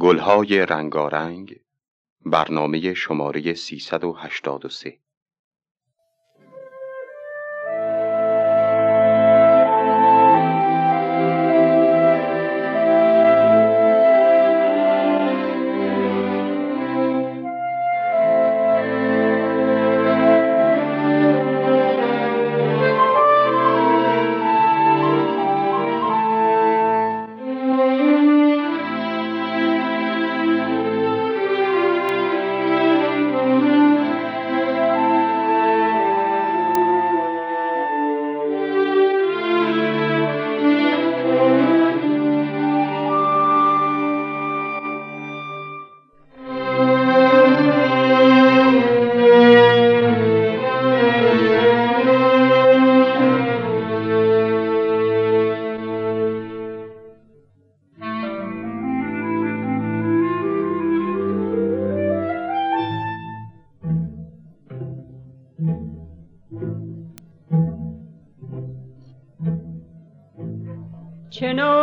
گلهای رنگارنگ برنامه شماره 383 Chernobyl.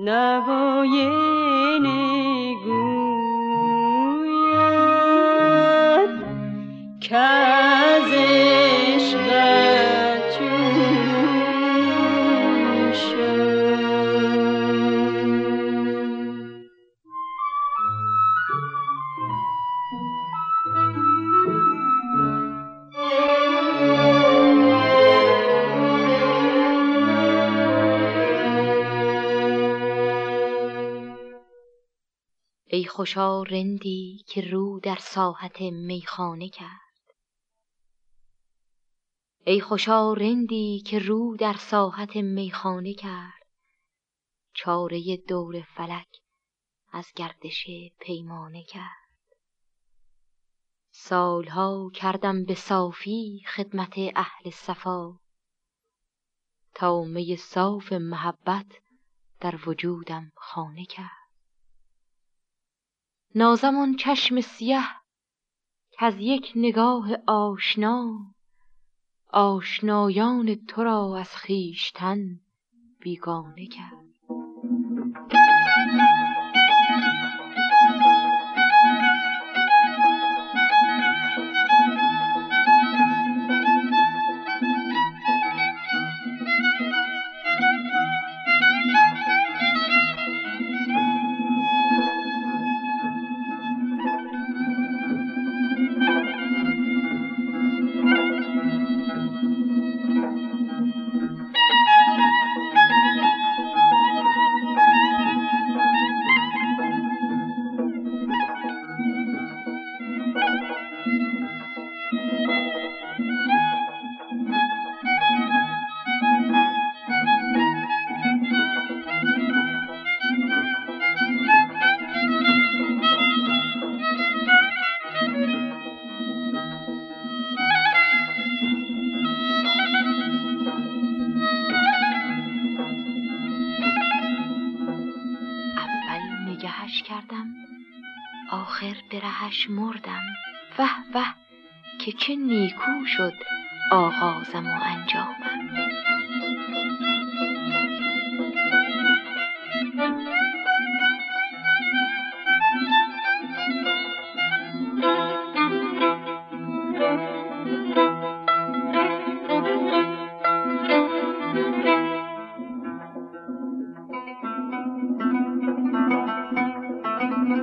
Na voye. خوشا رندی که رو در ساحت میخانه کرد. ای خوشا رندی که رو در ساحت میخانه کرد. چاره دور فلک از گردش پیمانه کرد. سالها کردم به صافی خدمت اهل صفا. تا می صاف محبت در وجودم خانه کرد. نازم آن چشم سیه کز یک نگاه آشنا آشنایان تو را از خویشتن بیگانه کرد. رهش مردم. وه وه که چه نیکو شد آغازم و انجامم.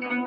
چه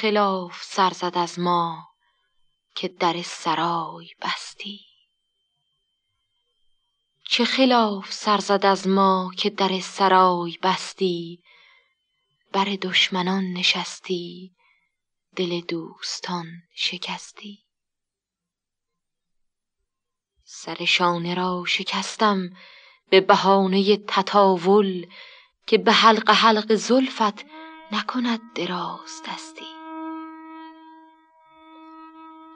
خلاف سر از ما که در سرای بستی. چه خلاف سر از ما که در سرای بستی. بر دشمنان نشستی دل دوستان شکستی. سر شانه را شکستم به بهانه تطاول که به حلق حلق زلفت نکند دراز دستی.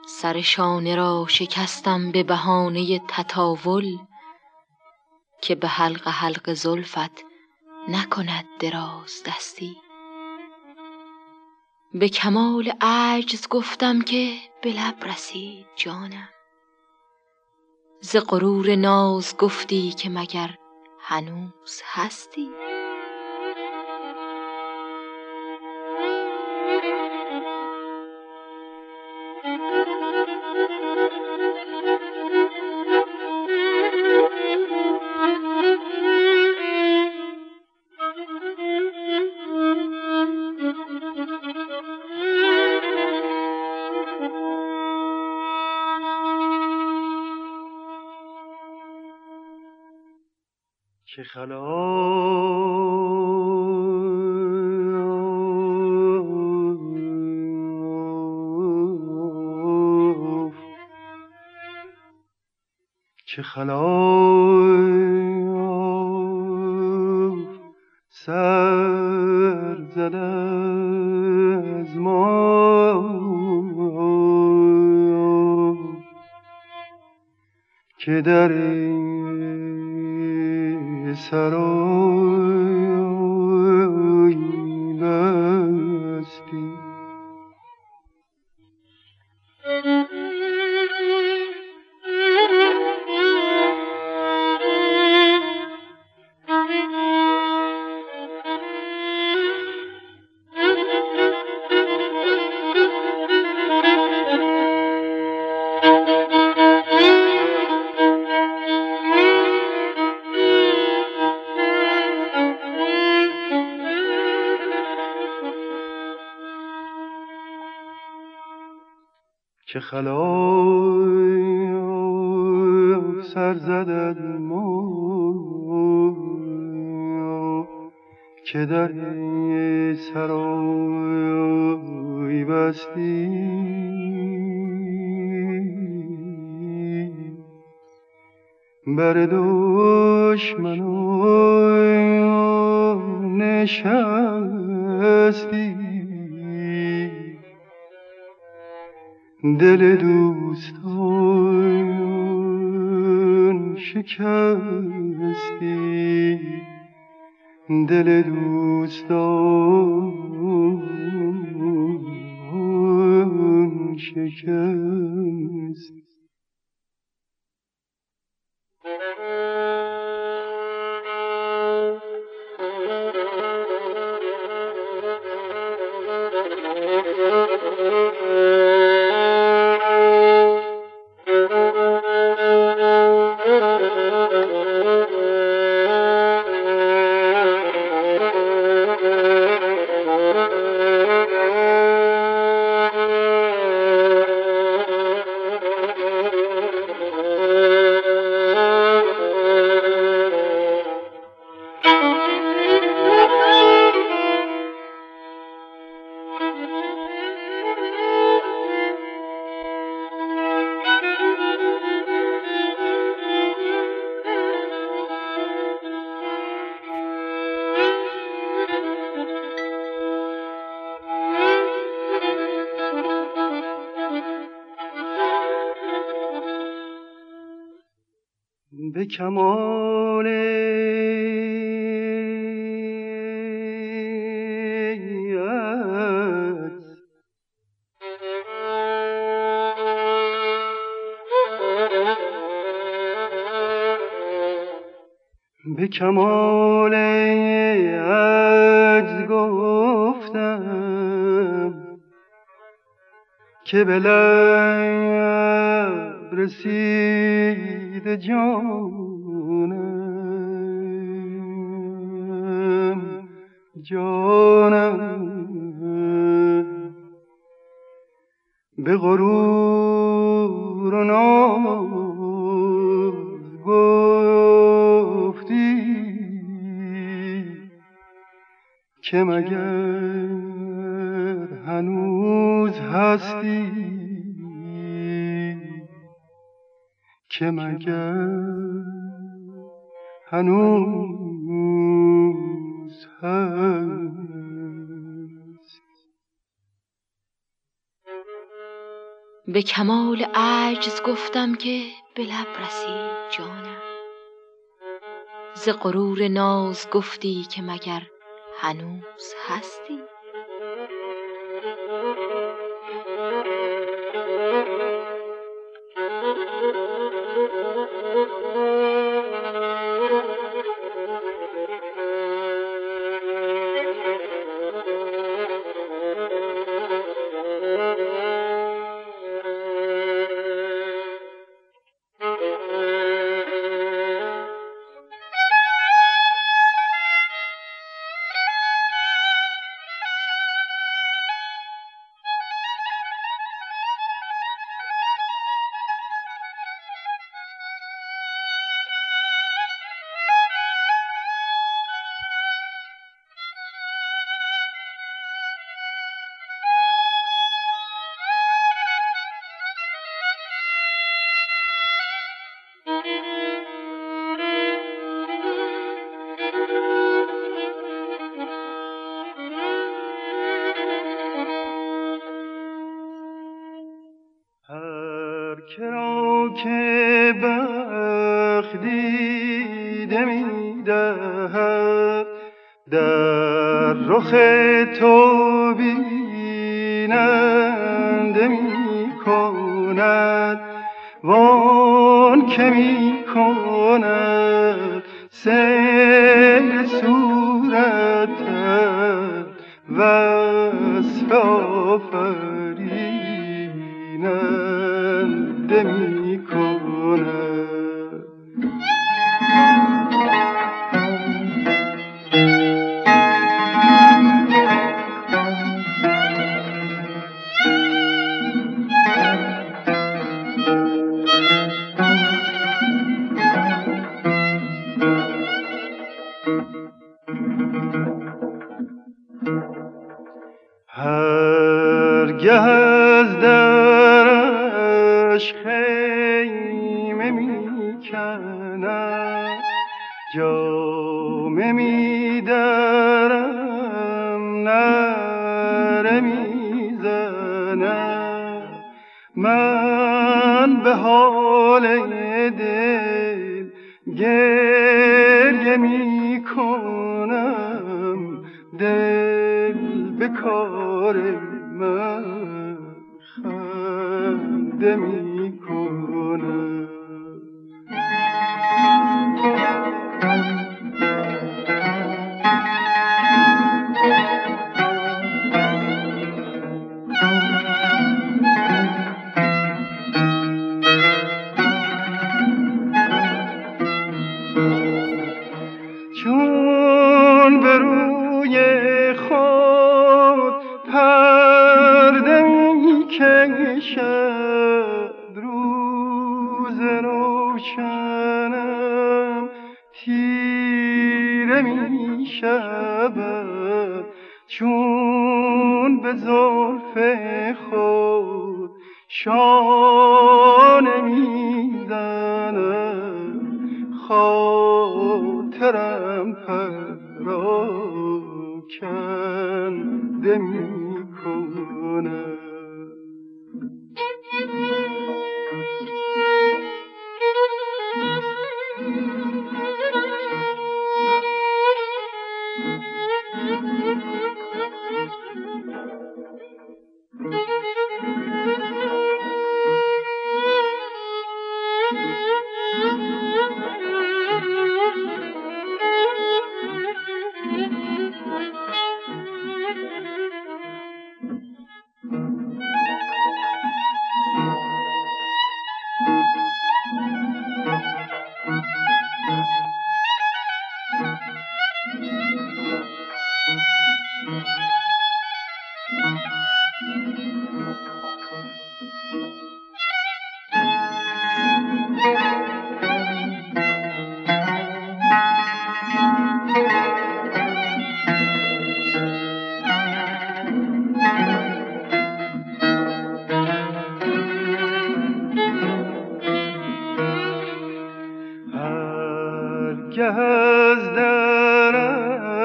سر شانه را شکستم به بهانه تطاول که به حلق حلق زلفت نکند دراز دستی. به کمال عجز گفتم که به لب رسید جانم. ز غرور ناز گفتی که مگر هنوز هستی. خلاف. چه خلاف. سر زد از ما. که در که خلاق سر زدد ما که در سرای بستی. بر دشمنان نشستی. دل دوستان شکستی. دل دوستان شکستی. کمال به کمال عجز گفتم که به رسید جانم جانم. به غرور و که مگر هنوز هستی؟ که مگر هنوز به کمال عجز گفتم که به لب رسید جانم. ز غرور ناز گفتی که مگر هنوز هستی؟ در رخ تو بیننده می کند وان که می Thank you. از درش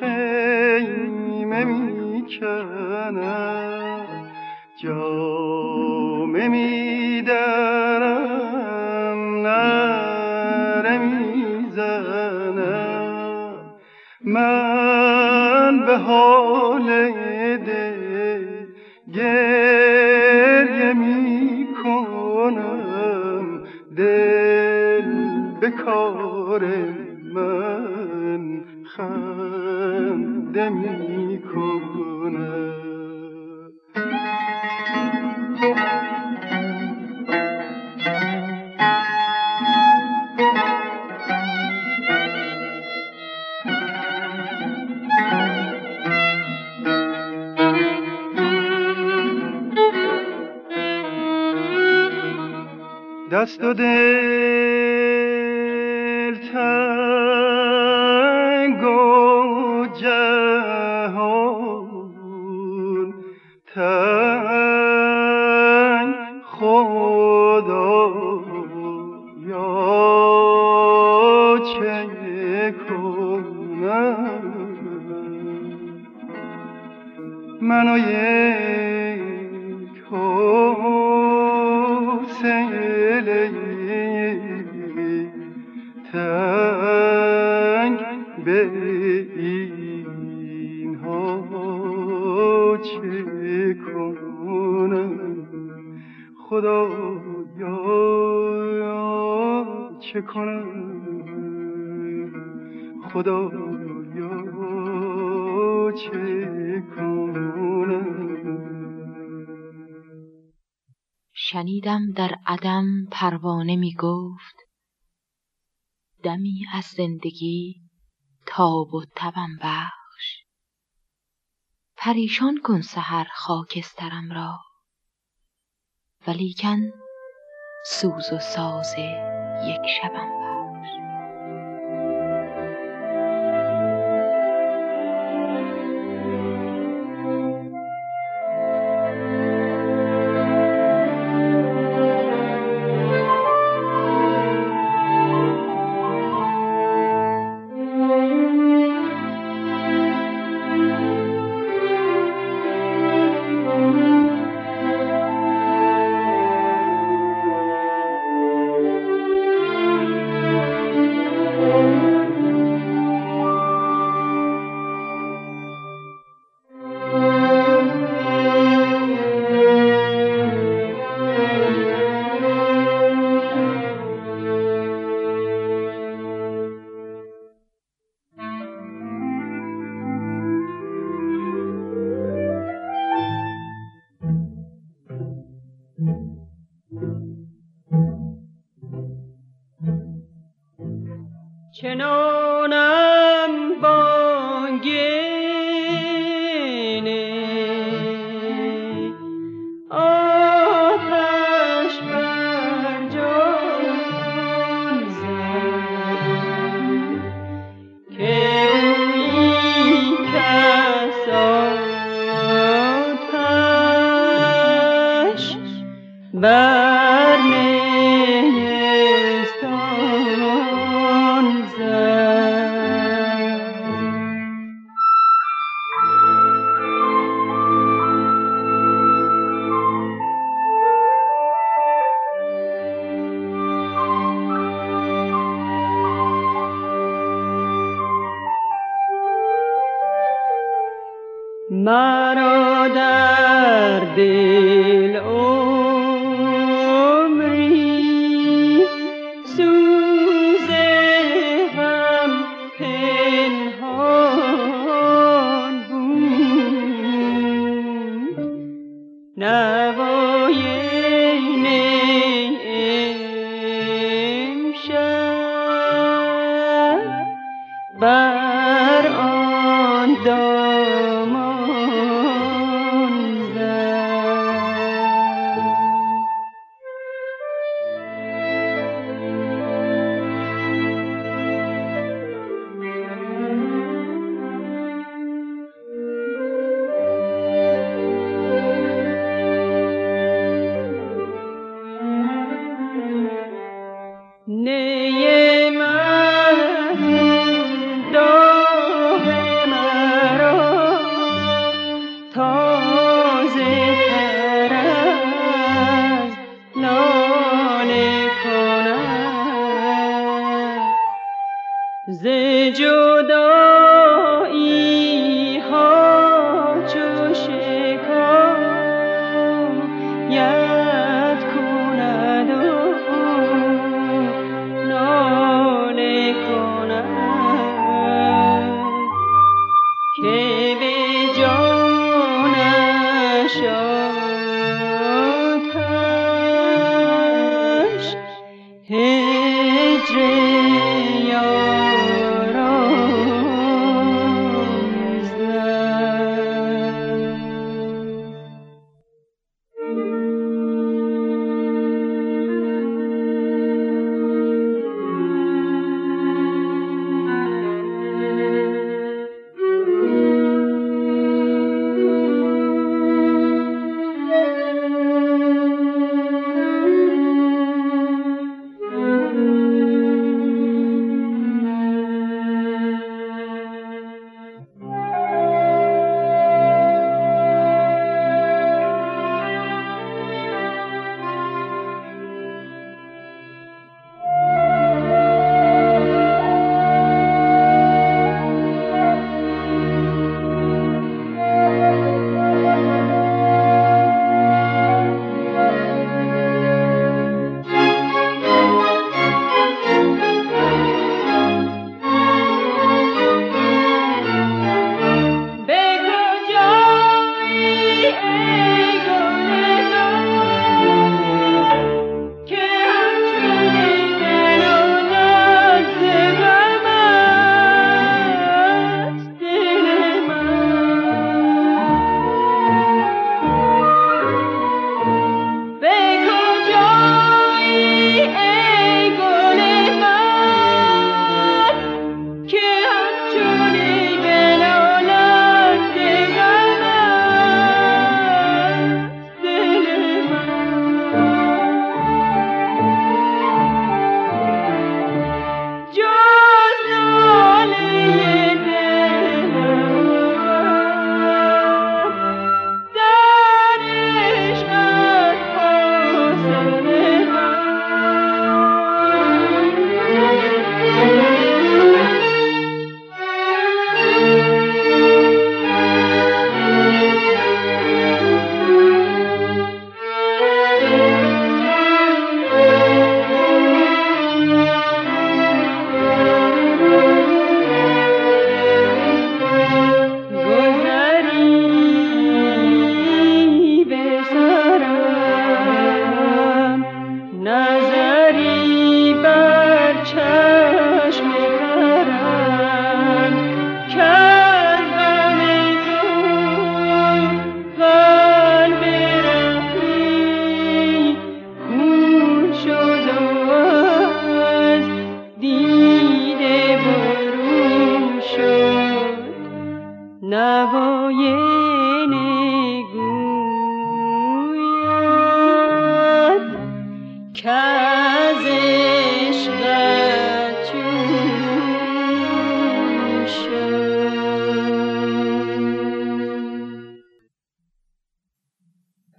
خیمه می‌کنم جامه میدرم نره می‌زنم من به حال yesterday. شنیدم در عدم پروانه می گفت دمی از زندگی تاب و تبم بخش. پریشان کن سحر خاکسترم را ولیکن سوز و ساز یک شبم dream.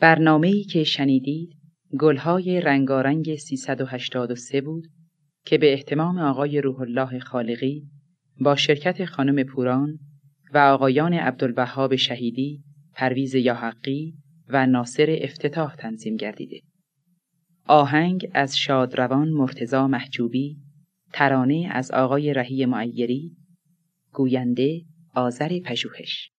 برنامه‌ای که شنیدید گلهای رنگارنگ 383 بود که به اهتمام آقای روح الله خالقی با شرکت خانم پوران و آقایان عبدالوهاب شهیدی، پرویز یاحقی و ناصر افتتاح تنظیم گردیده. آهنگ از شادروان مرتزا محجوبی، ترانه از آقای رهی معیری، گوینده آذر پژوهش